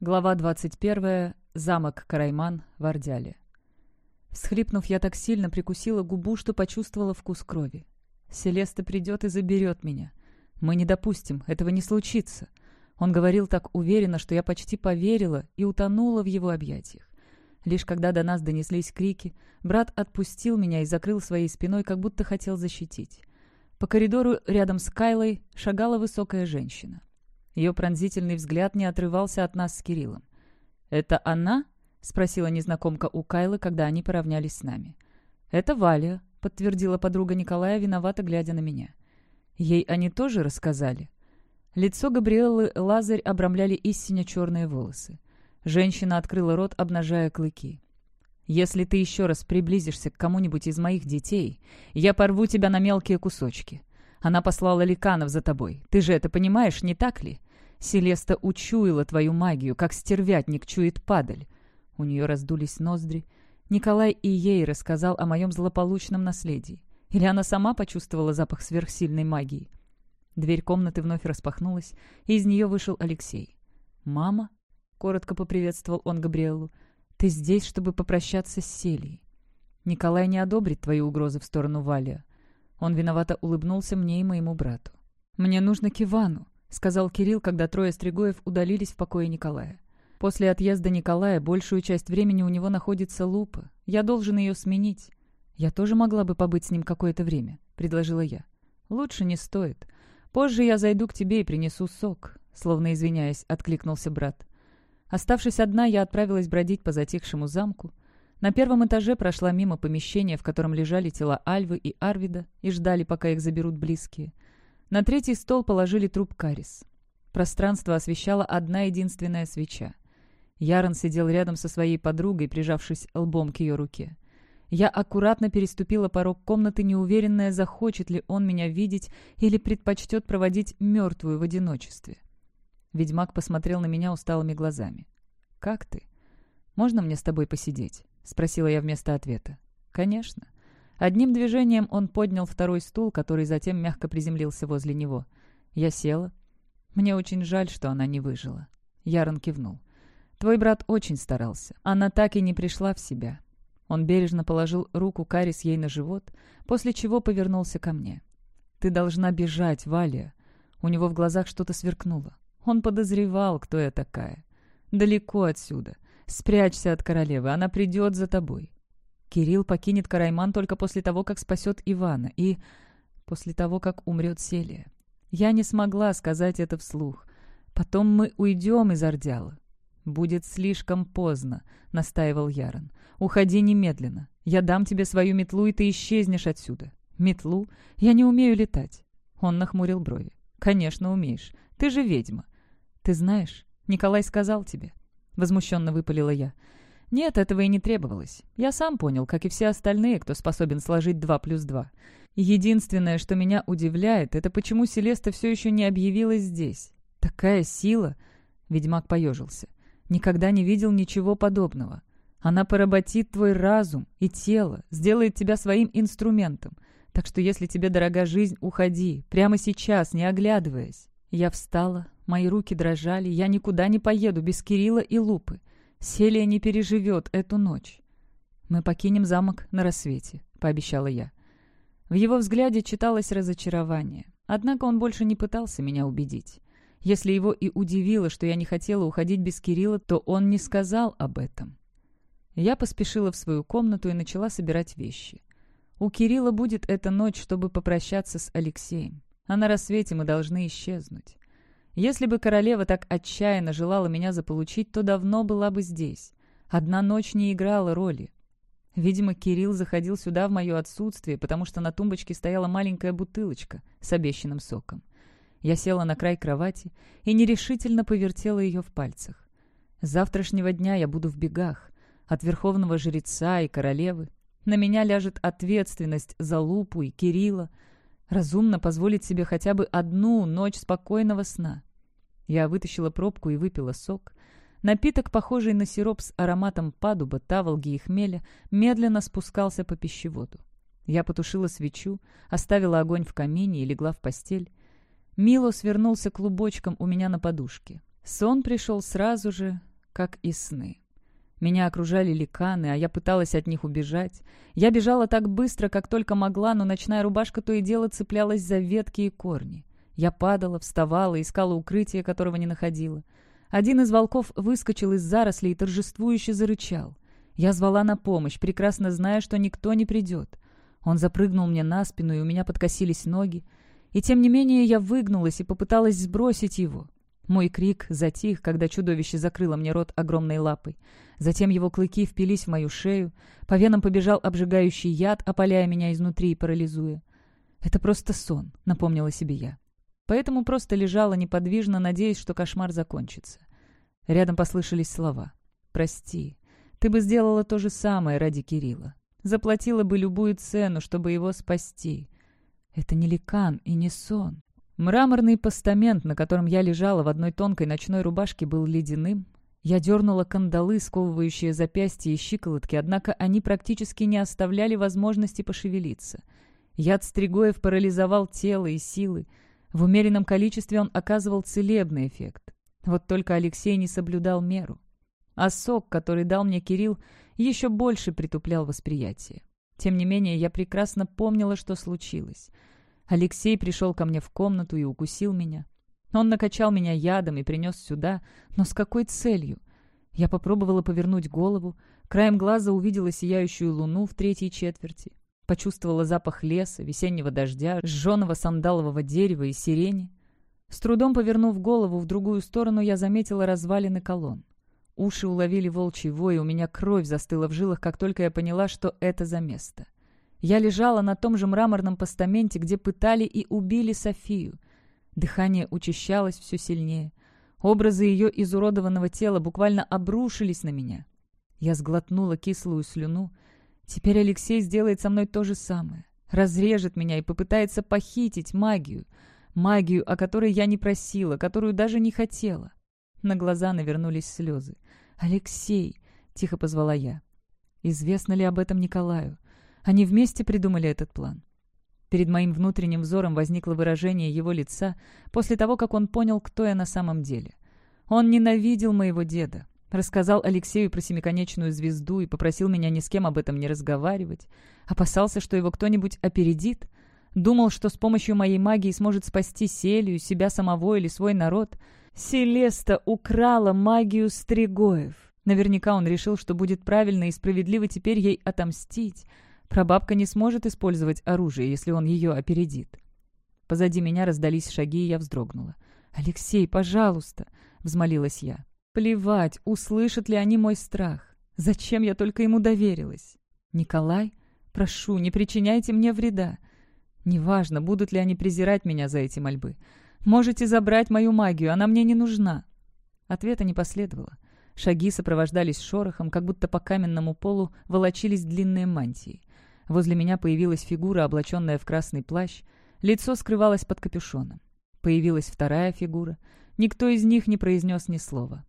Глава 21. Замок Карайман в Ордяле. Всхлипнув, я так сильно прикусила губу, что почувствовала вкус крови. Селеста придет и заберет меня. Мы не допустим, этого не случится. Он говорил так уверенно, что я почти поверила и утонула в его объятиях. Лишь когда до нас донеслись крики, брат отпустил меня и закрыл своей спиной, как будто хотел защитить. По коридору рядом с Кайлой шагала высокая женщина. Ее пронзительный взгляд не отрывался от нас с Кириллом. «Это она?» — спросила незнакомка у Кайлы, когда они поравнялись с нами. «Это Валя», — подтвердила подруга Николая, виновато глядя на меня. «Ей они тоже рассказали?» Лицо Габриэллы Лазарь обрамляли истинно черные волосы. Женщина открыла рот, обнажая клыки. «Если ты еще раз приблизишься к кому-нибудь из моих детей, я порву тебя на мелкие кусочки. Она послала ликанов за тобой. Ты же это понимаешь, не так ли? Селеста учуяла твою магию, как стервятник чует падаль. У нее раздулись ноздри. Николай и ей рассказал о моем злополучном наследии. Или она сама почувствовала запах сверхсильной магии? Дверь комнаты вновь распахнулась, и из нее вышел Алексей. «Мама?» — коротко поприветствовал он Габриэлу. «Ты здесь, чтобы попрощаться с Селией. Николай не одобрит твои угрозы в сторону Валия». Он виновато улыбнулся мне и моему брату. «Мне нужно к Ивану», — сказал Кирилл, когда трое Стригоев удалились в покое Николая. «После отъезда Николая большую часть времени у него находится лупа. Я должен ее сменить. Я тоже могла бы побыть с ним какое-то время», — предложила я. «Лучше не стоит. Позже я зайду к тебе и принесу сок», — словно извиняясь, откликнулся брат. Оставшись одна, я отправилась бродить по затихшему замку. На первом этаже прошла мимо помещения, в котором лежали тела Альвы и Арвида, и ждали, пока их заберут близкие — на третий стол положили труп Карис. Пространство освещала одна единственная свеча. Ярон сидел рядом со своей подругой, прижавшись лбом к ее руке. Я аккуратно переступила порог комнаты, неуверенная, захочет ли он меня видеть или предпочтет проводить мертвую в одиночестве. Ведьмак посмотрел на меня усталыми глазами. «Как ты? Можно мне с тобой посидеть?» — спросила я вместо ответа. «Конечно». Одним движением он поднял второй стул, который затем мягко приземлился возле него. Я села. Мне очень жаль, что она не выжила. Ярон кивнул. «Твой брат очень старался. Она так и не пришла в себя». Он бережно положил руку Карис ей на живот, после чего повернулся ко мне. «Ты должна бежать, Валя». У него в глазах что-то сверкнуло. Он подозревал, кто я такая. «Далеко отсюда. Спрячься от королевы, она придет за тобой. Кирилл покинет Карайман только после того, как спасет Ивана, и после того, как умрет Селия. Я не смогла сказать это вслух. Потом мы уйдем из Ордяла. «Будет слишком поздно», — настаивал Ярон. «Уходи немедленно. Я дам тебе свою метлу, и ты исчезнешь отсюда». «Метлу? Я не умею летать». Он нахмурил брови. «Конечно, умеешь. Ты же ведьма». «Ты знаешь, Николай сказал тебе». Возмущенно выпалила я. Нет, этого и не требовалось. Я сам понял, как и все остальные, кто способен сложить два плюс два. Единственное, что меня удивляет, это почему Селеста все еще не объявилась здесь. Такая сила! Ведьмак поежился. Никогда не видел ничего подобного. Она поработит твой разум и тело, сделает тебя своим инструментом. Так что если тебе дорога жизнь, уходи, прямо сейчас, не оглядываясь. Я встала, мои руки дрожали, я никуда не поеду без Кирилла и Лупы. Селия не переживет эту ночь. «Мы покинем замок на рассвете», — пообещала я. В его взгляде читалось разочарование. Однако он больше не пытался меня убедить. Если его и удивило, что я не хотела уходить без Кирилла, то он не сказал об этом. Я поспешила в свою комнату и начала собирать вещи. У Кирилла будет эта ночь, чтобы попрощаться с Алексеем. А на рассвете мы должны исчезнуть. Если бы королева так отчаянно желала меня заполучить, то давно была бы здесь. Одна ночь не играла роли. Видимо, Кирилл заходил сюда в мое отсутствие, потому что на тумбочке стояла маленькая бутылочка с обещанным соком. Я села на край кровати и нерешительно повертела ее в пальцах. С завтрашнего дня я буду в бегах. От верховного жреца и королевы. На меня ляжет ответственность за Лупу и Кирилла. Разумно позволить себе хотя бы одну ночь спокойного сна. Я вытащила пробку и выпила сок. Напиток, похожий на сироп с ароматом падуба, таволги и хмеля, медленно спускался по пищеводу. Я потушила свечу, оставила огонь в камине и легла в постель. Мило свернулся клубочком у меня на подушке. Сон пришел сразу же, как и сны. Меня окружали ликаны, а я пыталась от них убежать. Я бежала так быстро, как только могла, но ночная рубашка то и дело цеплялась за ветки и корни. Я падала, вставала, искала укрытие, которого не находила. Один из волков выскочил из зарослей и торжествующе зарычал. Я звала на помощь, прекрасно зная, что никто не придет. Он запрыгнул мне на спину, и у меня подкосились ноги. И тем не менее я выгнулась и попыталась сбросить его. Мой крик затих, когда чудовище закрыло мне рот огромной лапой. Затем его клыки впились в мою шею, по венам побежал обжигающий яд, опаляя меня изнутри и парализуя. «Это просто сон», — напомнила себе я. Поэтому просто лежала неподвижно, надеясь, что кошмар закончится. Рядом послышались слова. «Прости, ты бы сделала то же самое ради Кирилла. Заплатила бы любую цену, чтобы его спасти. Это не ликан и не сон. Мраморный постамент, на котором я лежала в одной тонкой ночной рубашке, был ледяным. Я дернула кандалы, сковывающие запястья и щиколотки, однако они практически не оставляли возможности пошевелиться. Яд Стригоев парализовал тело и силы. В умеренном количестве он оказывал целебный эффект. Вот только Алексей не соблюдал меру. А сок, который дал мне Кирилл, еще больше притуплял восприятие. Тем не менее, я прекрасно помнила, что случилось. Алексей пришел ко мне в комнату и укусил меня. Он накачал меня ядом и принес сюда, но с какой целью? Я попробовала повернуть голову, краем глаза увидела сияющую луну в третьей четверти, почувствовала запах леса, весеннего дождя, сжженного сандалового дерева и сирени. С трудом повернув голову в другую сторону, я заметила развалины колонн. Уши уловили волчий вой, у меня кровь застыла в жилах, как только я поняла, что это за место. Я лежала на том же мраморном постаменте, где пытали и убили Софию. Дыхание учащалось все сильнее. Образы ее изуродованного тела буквально обрушились на меня. Я сглотнула кислую слюну. Теперь Алексей сделает со мной то же самое. Разрежет меня и попытается похитить магию. Магию, о которой я не просила, которую даже не хотела. На глаза навернулись слезы. «Алексей!» — тихо позвала я. «Известно ли об этом Николаю? Они вместе придумали этот план». Перед моим внутренним взором возникло выражение его лица после того, как он понял, кто я на самом деле. Он ненавидел моего деда, рассказал Алексею про семиконечную звезду и попросил меня ни с кем об этом не разговаривать. Опасался, что его кто-нибудь опередит. Думал, что с помощью моей магии сможет спасти Селию, себя самого или свой народ — Селеста украла магию Стригоев. Наверняка он решил, что будет правильно и справедливо теперь ей отомстить. Прабабка не сможет использовать оружие, если он ее опередит. Позади меня раздались шаги, и я вздрогнула. «Алексей, пожалуйста!» — взмолилась я. «Плевать, услышат ли они мой страх. Зачем я только ему доверилась? Николай, прошу, не причиняйте мне вреда. Неважно, будут ли они презирать меня за эти мольбы. Можете забрать мою магию, она мне не нужна». Ответа не последовало. Шаги сопровождались шорохом, как будто по каменному полу волочились длинные мантии. Возле меня появилась фигура, облаченная в красный плащ. Лицо скрывалось под капюшоном. Появилась вторая фигура. Никто из них не произнес ни слова.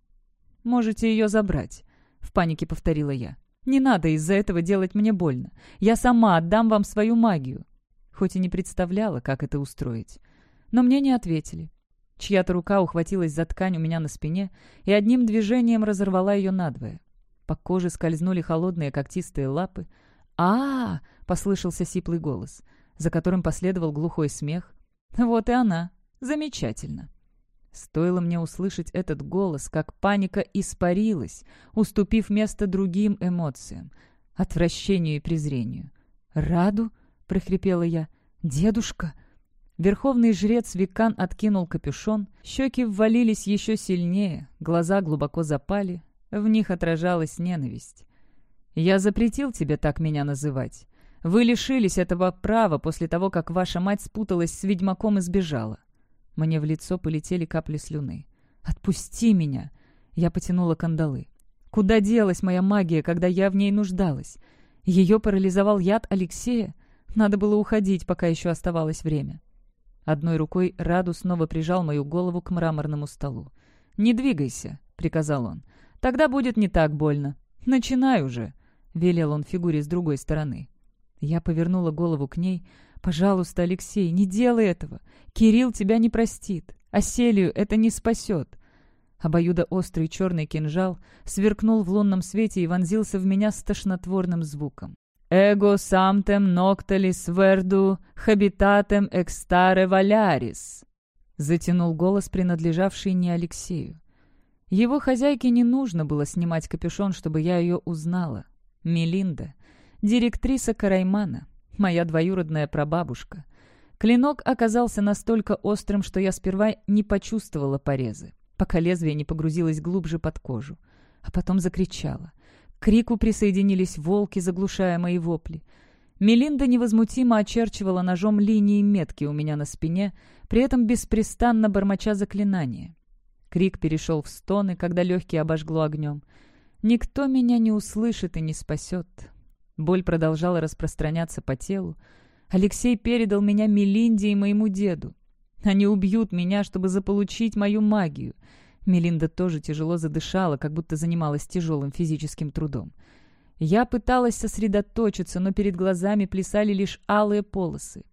«Можете ее забрать», — в панике повторила я. «Не надо из-за этого делать мне больно. Я сама отдам вам свою магию». Хоть и не представляла, как это устроить. Но мне не ответили. Чья-то рука ухватилась за ткань у меня на спине и одним движением разорвала ее надвое. По коже скользнули холодные когтистые лапы. а, -а, -а послышался сиплый голос, за которым последовал глухой смех. «Вот и она. Замечательно». Стоило мне услышать этот голос, как паника испарилась, уступив место другим эмоциям — отвращению и презрению. «Раду?» — прохрипела я. «Дедушка!» Верховный жрец Викан откинул капюшон, щеки ввалились еще сильнее, глаза глубоко запали, в них отражалась ненависть. «Я запретил тебе так меня называть. Вы лишились этого права после того, как ваша мать спуталась с ведьмаком и сбежала». Мне в лицо полетели капли слюны. «Отпусти меня!» Я потянула кандалы. «Куда делась моя магия, когда я в ней нуждалась? Ее парализовал яд Алексея? Надо было уходить, пока еще оставалось время». Одной рукой Раду снова прижал мою голову к мраморному столу. «Не двигайся», — приказал он. «Тогда будет не так больно. Начинай уже», — велел он фигуре с другой стороны. Я повернула голову к ней. «Пожалуйста, Алексей, не делай этого. Кирилл тебя не простит. А Селию это не спасет». Обоюдоострый черный кинжал сверкнул в лунном свете и вонзился в меня с тошнотворным звуком. «Эго самтем нокталис верду хабитатем экстаре валярис», затянул голос, принадлежавший не Алексею. Его хозяйке не нужно было снимать капюшон, чтобы я ее узнала. Мелинда, директриса Караймана, моя двоюродная прабабушка. Клинок оказался настолько острым, что я сперва не почувствовала порезы, пока лезвие не погрузилось глубже под кожу. А потом закричала. К крику присоединились волки, заглушая мои вопли. Мелинда невозмутимо очерчивала ножом линии метки у меня на спине, при этом беспрестанно бормоча заклинания. Крик перешел в стоны, когда легкие обожгло огнем. «Никто меня не услышит и не спасет». Боль продолжала распространяться по телу. Алексей передал меня Мелинде и моему деду. Они убьют меня, чтобы заполучить мою магию. Мелинда тоже тяжело задышала, как будто занималась тяжелым физическим трудом. Я пыталась сосредоточиться, но перед глазами плясали лишь алые полосы.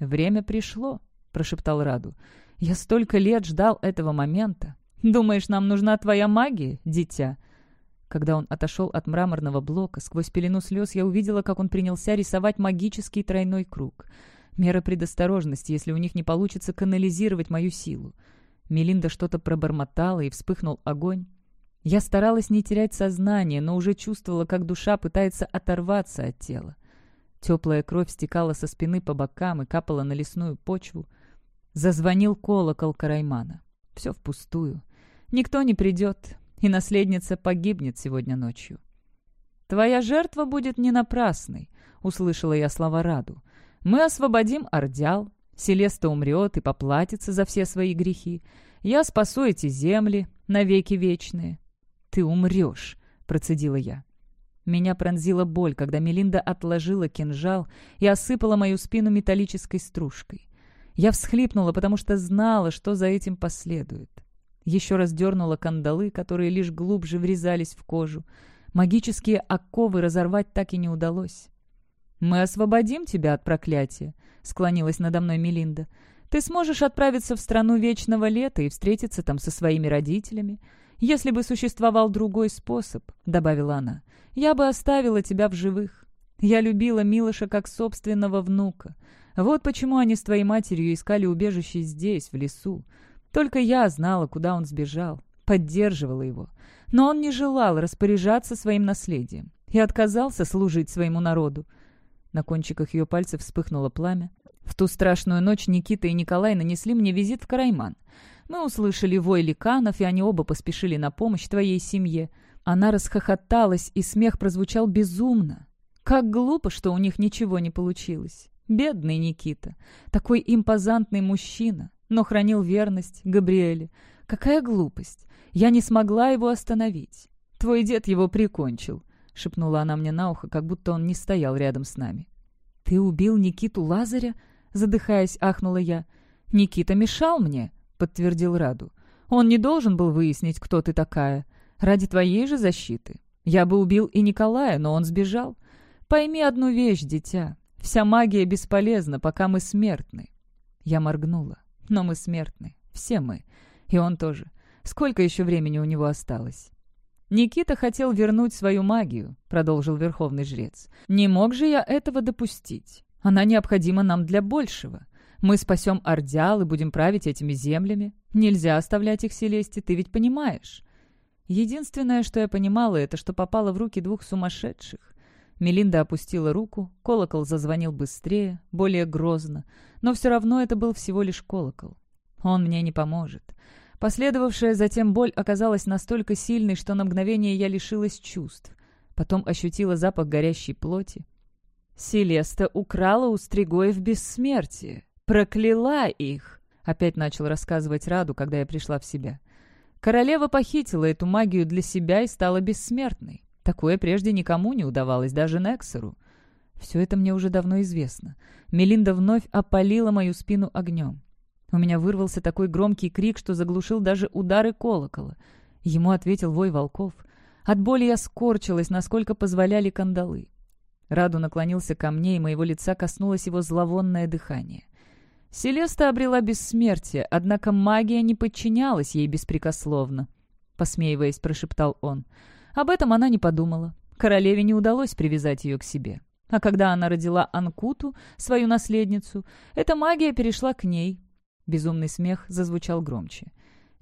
«Время пришло», — прошептал Раду. «Я столько лет ждал этого момента. Думаешь, нам нужна твоя магия, дитя?» Когда он отошел от мраморного блока, сквозь пелену слез я увидела, как он принялся рисовать магический тройной круг. Мера предосторожности, если у них не получится канализировать мою силу. Мелинда что-то пробормотала, и вспыхнул огонь. Я старалась не терять сознание, но уже чувствовала, как душа пытается оторваться от тела. Теплая кровь стекала со спины по бокам и капала на лесную почву. Зазвонил колокол Караймана. Все впустую. Никто не придет, и наследница погибнет сегодня ночью. «Твоя жертва будет не напрасной», — услышала я слова Раду. «Мы освободим Ордял, Селеста умрет и поплатится за все свои грехи. Я спасу эти земли навеки вечные. «Ты умрешь», — процедила я. Меня пронзила боль, когда Мелинда отложила кинжал и осыпала мою спину металлической стружкой. Я всхлипнула, потому что знала, что за этим последует. Еще раз дернула кандалы, которые лишь глубже врезались в кожу. Магические оковы разорвать так и не удалось. «Мы освободим тебя от проклятия», — склонилась надо мной Мелинда. «Ты сможешь отправиться в страну вечного лета и встретиться там со своими родителями. «Если бы существовал другой способ», — добавила она, — «я бы оставила тебя в живых. Я любила Милоша как собственного внука. Вот почему они с твоей матерью искали убежище здесь, в лесу. Только я знала, куда он сбежал, поддерживала его. Но он не желал распоряжаться своим наследием и отказался служить своему народу. На кончиках ее пальцев вспыхнуло пламя. В ту страшную ночь Никита и Николай нанесли мне визит в Карайман. Мы услышали вой ликанов, и они оба поспешили на помощь твоей семье. Она расхохоталась, и смех прозвучал безумно. Как глупо, что у них ничего не получилось. Бедный Никита. Такой импозантный мужчина, но хранил верность Габриэле. Какая глупость. Я не смогла его остановить. Твой дед его прикончил, — шепнула она мне на ухо, как будто он не стоял рядом с нами. «Ты убил Никиту Лазаря?» — задыхаясь, ахнула я. «Никита мешал мне», — подтвердил Раду. «Он не должен был выяснить, кто ты такая. Ради твоей же защиты. Я бы убил и Николая, но он сбежал. Пойми одну вещь, дитя. Вся магия бесполезна, пока мы смертны». Я моргнула. «Но мы смертны. Все мы. И он тоже. Сколько еще времени у него осталось?» «Никита хотел вернуть свою магию», — продолжил верховный жрец. «Не мог же я этого допустить. Она необходима нам для большего. Мы спасем Ордял и будем править этими землями. Нельзя оставлять их Селесте, ты ведь понимаешь. Единственное, что я понимала, это что попало в руки двух сумасшедших. Мелинда опустила руку, колокол зазвонил быстрее, более грозно, но все равно это был всего лишь колокол. Он мне не поможет. Последовавшая затем боль оказалась настолько сильной, что на мгновение я лишилась чувств. Потом ощутила запах горящей плоти. Селеста украла у Стригоев бессмертие прокляла их!» — опять начал рассказывать Раду, когда я пришла в себя. Королева похитила эту магию для себя и стала бессмертной. Такое прежде никому не удавалось, даже Нексеру. Все это мне уже давно известно. Мелинда вновь опалила мою спину огнем. У меня вырвался такой громкий крик, что заглушил даже удары колокола. Ему ответил вой волков. От боли я скорчилась, насколько позволяли кандалы. Раду наклонился ко мне, и моего лица коснулось его зловонное дыхание. Селеста обрела бессмертие, однако магия не подчинялась ей беспрекословно. — посмеиваясь, прошептал он. Об этом она не подумала. Королеве не удалось привязать ее к себе. А когда она родила Анкуту, свою наследницу, эта магия перешла к ней. Безумный смех зазвучал громче.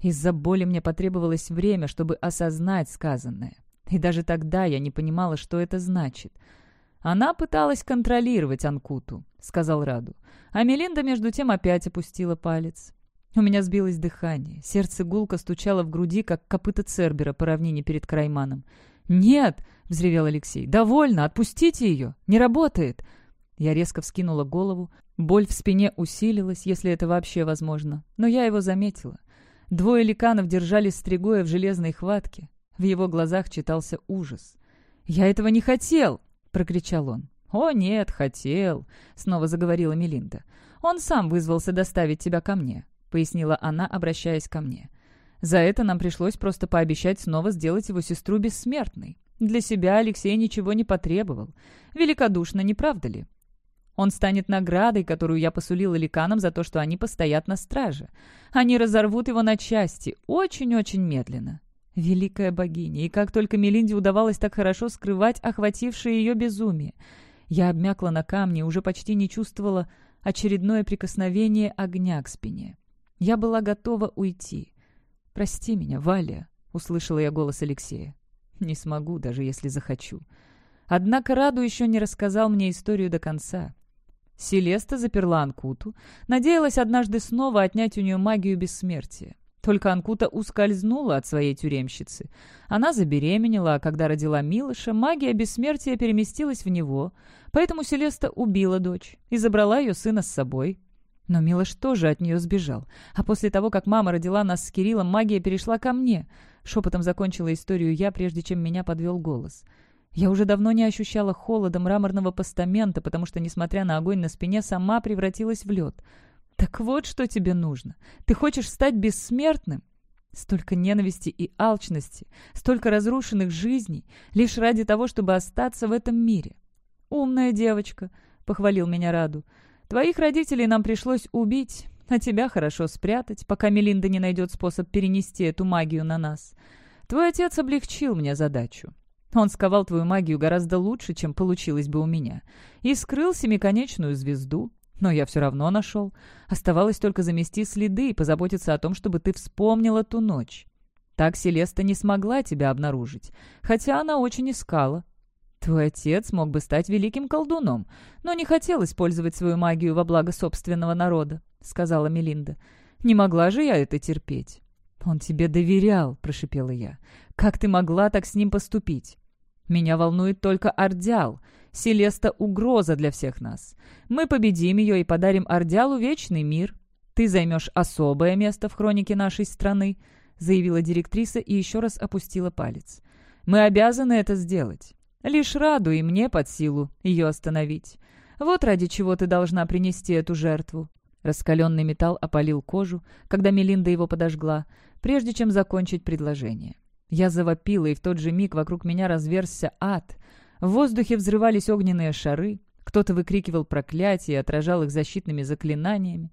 Из-за боли мне потребовалось время, чтобы осознать сказанное. И даже тогда я не понимала, что это значит. Она пыталась контролировать Анкуту, сказал Раду. А Мелинда между тем опять опустила палец. У меня сбилось дыхание. Сердце гулко стучало в груди, как копыта Цербера по равнине перед Крайманом. «Нет!» — взревел Алексей. «Довольно! Отпустите ее! Не работает!» Я резко вскинула голову. Боль в спине усилилась, если это вообще возможно. Но я его заметила. Двое ликанов держали Стригоя в железной хватке. В его глазах читался ужас. «Я этого не хотел!» — прокричал он. «О, нет, хотел!» — снова заговорила Мелинда. «Он сам вызвался доставить тебя ко мне», — пояснила она, обращаясь ко мне. «За это нам пришлось просто пообещать снова сделать его сестру бессмертной. Для себя Алексей ничего не потребовал. Великодушно, не правда ли? Он станет наградой, которую я посулила ликанам за то, что они постоят на страже. Они разорвут его на части, очень-очень медленно. Великая богиня, и как только Мелинде удавалось так хорошо скрывать охватившее ее безумие. Я обмякла на камне и уже почти не чувствовала очередное прикосновение огня к спине. Я была готова уйти. «Прости меня, Валя», — услышала я голос Алексея. «Не смогу, даже если захочу». Однако Раду еще не рассказал мне историю до конца. Селеста заперла Анкуту, надеялась однажды снова отнять у нее магию бессмертия. Только Анкута ускользнула от своей тюремщицы. Она забеременела, а когда родила Милыша, магия бессмертия переместилась в него, поэтому Селеста убила дочь и забрала ее сына с собой. Но Милош тоже от нее сбежал. А после того, как мама родила нас с Кириллом, магия перешла ко мне. Шепотом закончила историю я, прежде чем меня подвел голос. Я уже давно не ощущала холода мраморного постамента, потому что, несмотря на огонь на спине, сама превратилась в лед. «Так вот, что тебе нужно. Ты хочешь стать бессмертным?» Столько ненависти и алчности, столько разрушенных жизней, лишь ради того, чтобы остаться в этом мире. «Умная девочка», — похвалил меня Раду. «Твоих родителей нам пришлось убить, а тебя хорошо спрятать, пока Мелинда не найдет способ перенести эту магию на нас. Твой отец облегчил мне задачу. Он сковал твою магию гораздо лучше, чем получилось бы у меня. И скрыл семиконечную звезду. Но я все равно нашел. Оставалось только замести следы и позаботиться о том, чтобы ты вспомнила ту ночь. Так Селеста не смогла тебя обнаружить, хотя она очень искала. Твой отец мог бы стать великим колдуном, но не хотел использовать свою магию во благо собственного народа, — сказала Мелинда. Не могла же я это терпеть. «Он тебе доверял», — прошипела я. «Как ты могла так с ним поступить?» Меня волнует только Ордял. Селеста — угроза для всех нас. Мы победим ее и подарим Ордялу вечный мир. Ты займешь особое место в хронике нашей страны», — заявила директриса и еще раз опустила палец. «Мы обязаны это сделать. Лишь Раду и мне под силу ее остановить. Вот ради чего ты должна принести эту жертву». Раскаленный металл опалил кожу, когда Мелинда его подожгла, прежде чем закончить предложение. Я завопила, и в тот же миг вокруг меня разверзся ад. В воздухе взрывались огненные шары, кто-то выкрикивал проклятия и отражал их защитными заклинаниями.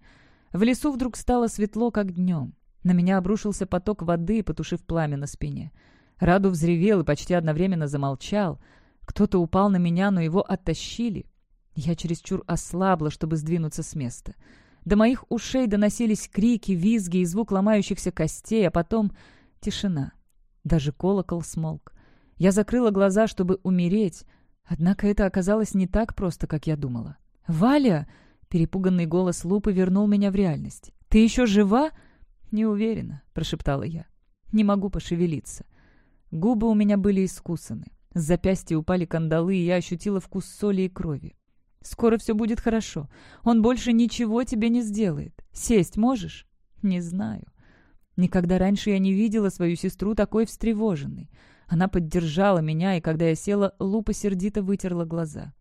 В лесу вдруг стало светло, как днем. На меня обрушился поток воды, потушив пламя на спине. Раду взревел и почти одновременно замолчал. Кто-то упал на меня, но его оттащили. Я чересчур ослабла, чтобы сдвинуться с места. До моих ушей доносились крики, визги и звук ломающихся костей, а потом тишина. Даже колокол смолк. Я закрыла глаза, чтобы умереть. Однако это оказалось не так просто, как я думала. «Валя!» — перепуганный голос Лупы вернул меня в реальность. «Ты еще жива?» «Не уверена», — прошептала я. «Не могу пошевелиться». Губы у меня были искусаны. С запястья упали кандалы, и я ощутила вкус соли и крови. «Скоро все будет хорошо. Он больше ничего тебе не сделает. Сесть можешь?» «Не знаю». Никогда раньше я не видела свою сестру такой встревоженной. Она поддержала меня, и когда я села, Лупа сердито вытерла глаза.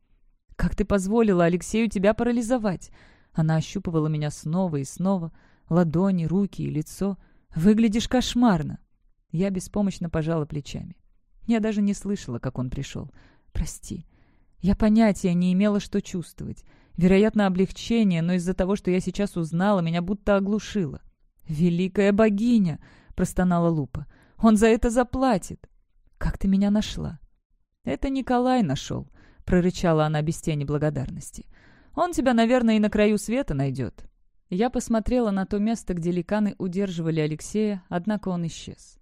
«Как ты позволила Алексею тебя парализовать?» Она ощупывала меня снова и снова. Ладони, руки и лицо. «Выглядишь кошмарно!» Я беспомощно пожала плечами. Я даже не слышала, как он пришел. «Прости. Я понятия не имела, что чувствовать. Вероятно, облегчение, но из-за того, что я сейчас узнала, меня будто оглушило. «Великая богиня!» — простонала Лупа. Он за это заплатит. Как ты меня нашла?» «Это Николай нашел», — прорычала она без тени благодарности. «Он тебя, наверное, и на краю света найдет». Я посмотрела на то место, где ликаны удерживали Алексея, однако он исчез.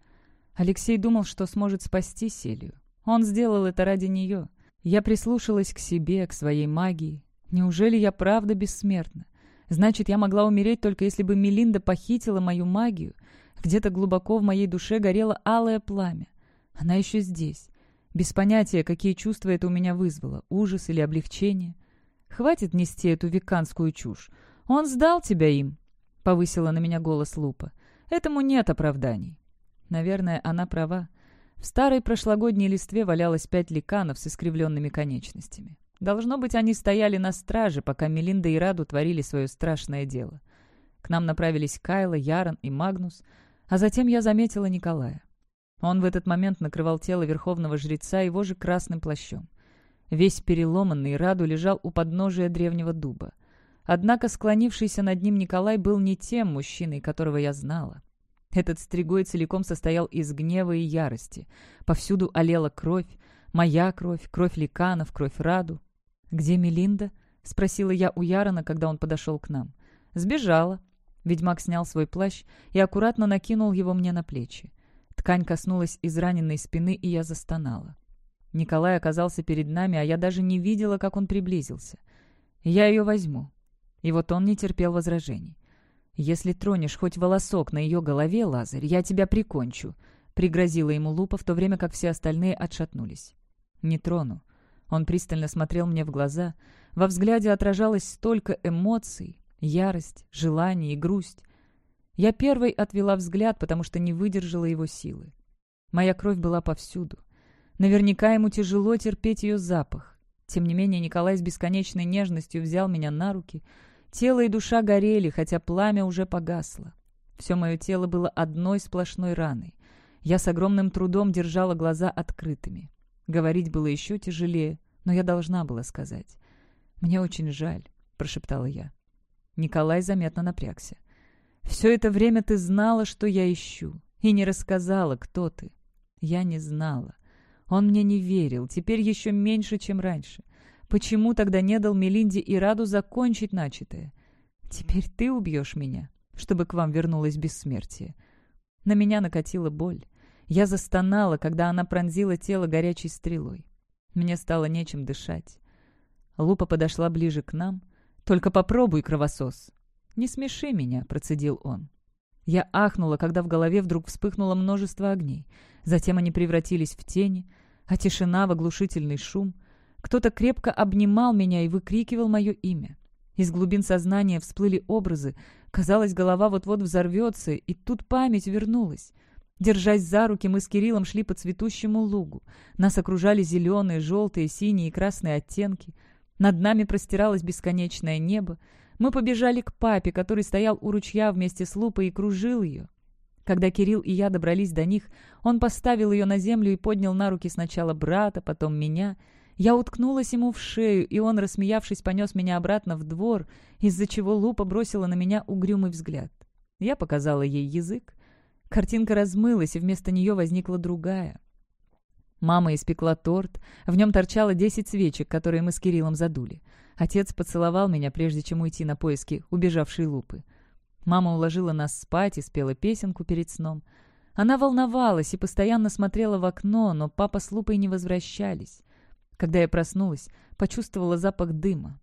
Алексей думал, что сможет спасти Селию. Он сделал это ради нее. Я прислушалась к себе, к своей магии. Неужели я правда бессмертна? Значит, я могла умереть только если бы Мелинда похитила мою магию. Где-то глубоко в моей душе горело алое пламя. Она еще здесь. Без понятия, какие чувства это у меня вызвало, ужас или облегчение. Хватит нести эту веканскую чушь. Он сдал тебя им, — повысила на меня голос Лупа. Этому нет оправданий. Наверное, она права. В старой прошлогодней листве валялось пять ликанов с искривленными конечностями. Должно быть, они стояли на страже, пока Мелинда и Раду творили свое страшное дело. К нам направились Кайла, Ярон и Магнус, а затем я заметила Николая. Он в этот момент накрывал тело верховного жреца его же красным плащом. Весь переломанный Раду лежал у подножия древнего дуба. Однако склонившийся над ним Николай был не тем мужчиной, которого я знала. Этот стригой целиком состоял из гнева и ярости. Повсюду олела кровь, моя кровь, кровь ликанов, кровь Раду. «Где Мелинда?» — спросила я у Ярона, когда он подошел к нам. «Сбежала». Ведьмак снял свой плащ и аккуратно накинул его мне на плечи. Ткань коснулась израненной спины, и я застонала. Николай оказался перед нами, а я даже не видела, как он приблизился. «Я ее возьму». И вот он не терпел возражений. «Если тронешь хоть волосок на ее голове, Лазарь, я тебя прикончу», — пригрозила ему Лупа, в то время как все остальные отшатнулись. «Не трону». Он пристально смотрел мне в глаза. Во взгляде отражалось столько эмоций, ярость, желание и грусть. Я первой отвела взгляд, потому что не выдержала его силы. Моя кровь была повсюду. Наверняка ему тяжело терпеть ее запах. Тем не менее, Николай с бесконечной нежностью взял меня на руки. Тело и душа горели, хотя пламя уже погасло. Все мое тело было одной сплошной раной. Я с огромным трудом держала глаза открытыми. Говорить было еще тяжелее, но я должна была сказать. «Мне очень жаль», — прошептала я. Николай заметно напрягся. Все это время ты знала, что я ищу, и не рассказала, кто ты. Я не знала. Он мне не верил, теперь еще меньше, чем раньше. Почему тогда не дал Мелинде и Раду закончить начатое? Теперь ты убьешь меня, чтобы к вам вернулось бессмертие. На меня накатила боль. Я застонала, когда она пронзила тело горячей стрелой. Мне стало нечем дышать. Лупа подошла ближе к нам. «Только попробуй, кровосос!» «Не смеши меня», — процедил он. Я ахнула, когда в голове вдруг вспыхнуло множество огней. Затем они превратились в тени, а тишина в оглушительный шум. Кто-то крепко обнимал меня и выкрикивал мое имя. Из глубин сознания всплыли образы. Казалось, голова вот-вот взорвется, и тут память вернулась. Держась за руки, мы с Кириллом шли по цветущему лугу. Нас окружали зеленые, желтые, синие и красные оттенки. Над нами простиралось бесконечное небо. Мы побежали к папе, который стоял у ручья вместе с Лупой и кружил ее. Когда Кирилл и я добрались до них, он поставил ее на землю и поднял на руки сначала брата, потом меня. Я уткнулась ему в шею, и он, рассмеявшись, понес меня обратно в двор, из-за чего Лупа бросила на меня угрюмый взгляд. Я показала ей язык. Картинка размылась, и вместо нее возникла другая. Мама испекла торт, в нем торчало десять свечек, которые мы с Кириллом задули. Отец поцеловал меня, прежде чем уйти на поиски убежавшей лупы. Мама уложила нас спать и спела песенку перед сном. Она волновалась и постоянно смотрела в окно, но папа с лупой не возвращались. Когда я проснулась, почувствовала запах дыма.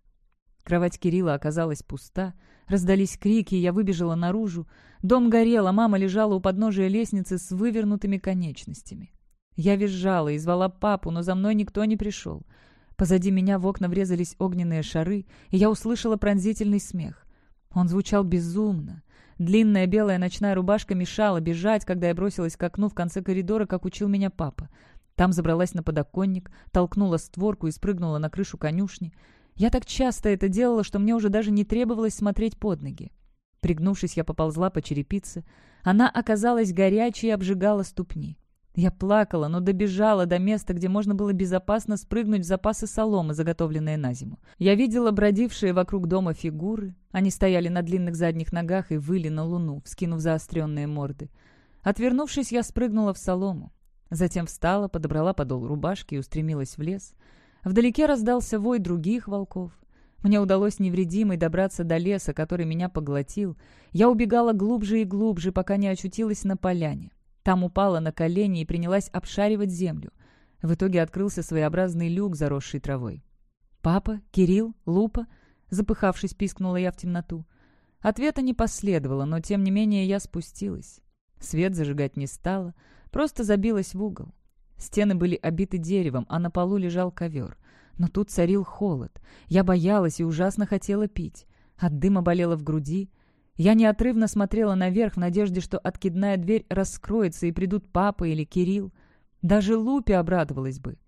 Кровать Кирилла оказалась пуста, раздались крики, и я выбежала наружу. Дом горел, а мама лежала у подножия лестницы с вывернутыми конечностями. Я визжала и звала папу, но за мной никто не пришел. Позади меня в окна врезались огненные шары, и я услышала пронзительный смех. Он звучал безумно. Длинная белая ночная рубашка мешала бежать, когда я бросилась к окну в конце коридора, как учил меня папа. Там забралась на подоконник, толкнула створку и спрыгнула на крышу конюшни. Я так часто это делала, что мне уже даже не требовалось смотреть под ноги. Пригнувшись, я поползла по черепице. Она оказалась горячей и обжигала ступни. Я плакала, но добежала до места, где можно было безопасно спрыгнуть в запасы соломы, заготовленные на зиму. Я видела бродившие вокруг дома фигуры. Они стояли на длинных задних ногах и выли на луну, вскинув заостренные морды. Отвернувшись, я спрыгнула в солому. Затем встала, подобрала подол рубашки и устремилась в лес. Вдалеке раздался вой других волков. Мне удалось невредимой добраться до леса, который меня поглотил. Я убегала глубже и глубже, пока не очутилась на поляне. Там упала на колени и принялась обшаривать землю. В итоге открылся своеобразный люк, заросший травой. «Папа? Кирилл? Лупа?» Запыхавшись, пискнула я в темноту. Ответа не последовало, но тем не менее я спустилась. Свет зажигать не стала, просто забилась в угол. Стены были обиты деревом, а на полу лежал ковер. Но тут царил холод. Я боялась и ужасно хотела пить. От дыма болела в груди. Я неотрывно смотрела наверх в надежде, что откидная дверь раскроется и придут папа или Кирилл. Даже Лупе обрадовалась бы.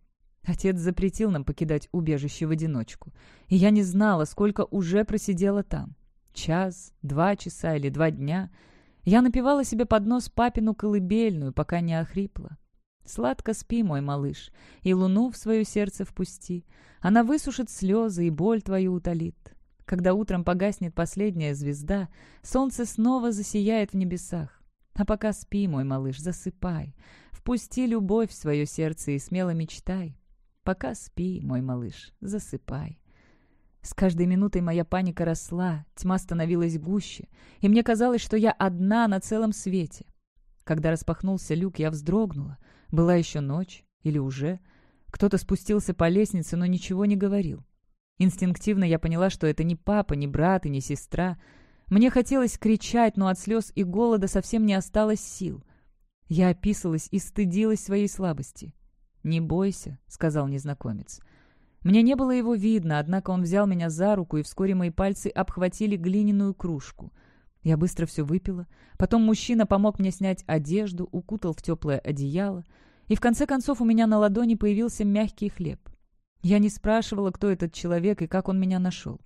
Отец запретил нам покидать убежище в одиночку. И я не знала, сколько уже просидела там. Час, два часа или два дня. Я напевала себе под нос папину колыбельную, пока не охрипла. Сладко спи, мой малыш, и луну в свое сердце впусти. Она высушит слезы и боль твою утолит. Когда утром погаснет последняя звезда, солнце снова засияет в небесах. А пока спи, мой малыш, засыпай. Впусти любовь в свое сердце и смело мечтай. Пока спи, мой малыш, засыпай. С каждой минутой моя паника росла, тьма становилась гуще, и мне казалось, что я одна на целом свете. Когда распахнулся люк, я вздрогнула. Была еще ночь? Или уже? Кто-то спустился по лестнице, но ничего не говорил. Инстинктивно я поняла, что это не папа, не брат и не сестра. Мне хотелось кричать, но от слез и голода совсем не осталось сил. Я описалась и стыдилась своей слабости. «Не бойся», — сказал незнакомец. Мне не было его видно, однако он взял меня за руку, и вскоре мои пальцы обхватили глиняную кружку. Я быстро все выпила. Потом мужчина помог мне снять одежду, укутал в теплое одеяло. И в конце концов у меня на ладони появился мягкий хлеб. Я не спрашивала, кто этот человек и как он меня нашел.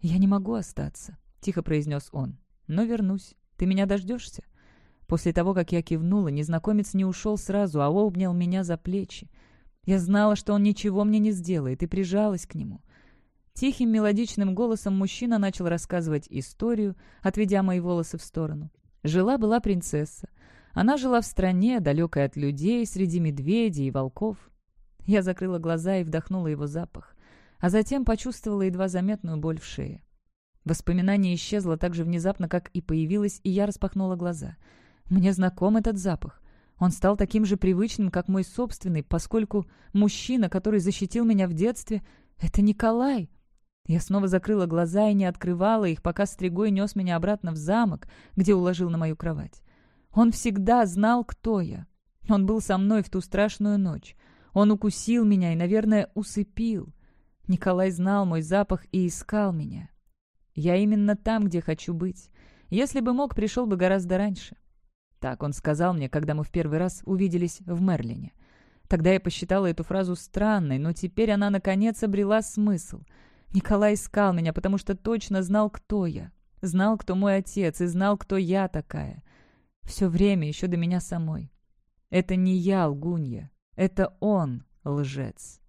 «Я не могу остаться», — тихо произнес он. «Но вернусь. Ты меня дождешься?» После того, как я кивнула, незнакомец не ушел сразу, а обнял меня за плечи. Я знала, что он ничего мне не сделает, и прижалась к нему. Тихим мелодичным голосом мужчина начал рассказывать историю, отведя мои волосы в сторону. Жила-была принцесса. Она жила в стране, далекой от людей, среди медведей и волков. Я закрыла глаза и вдохнула его запах, а затем почувствовала едва заметную боль в шее. Воспоминание исчезло так же внезапно, как и появилось, и я распахнула глаза. Мне знаком этот запах. Он стал таким же привычным, как мой собственный, поскольку мужчина, который защитил меня в детстве, — это Николай. Я снова закрыла глаза и не открывала их, пока Стригой нес меня обратно в замок, где уложил на мою кровать. Он всегда знал, кто я. Он был со мной в ту страшную ночь. Он укусил меня и, наверное, усыпил. Николай знал мой запах и искал меня. Я именно там, где хочу быть. Если бы мог, пришел бы гораздо раньше. Так он сказал мне, когда мы в первый раз увиделись в Мерлине. Тогда я посчитала эту фразу странной, но теперь она, наконец, обрела смысл. Николай искал меня, потому что точно знал, кто я. Знал, кто мой отец, и знал, кто я такая. Все время, еще до меня самой. Это не я, лгунья. Это он, лжец.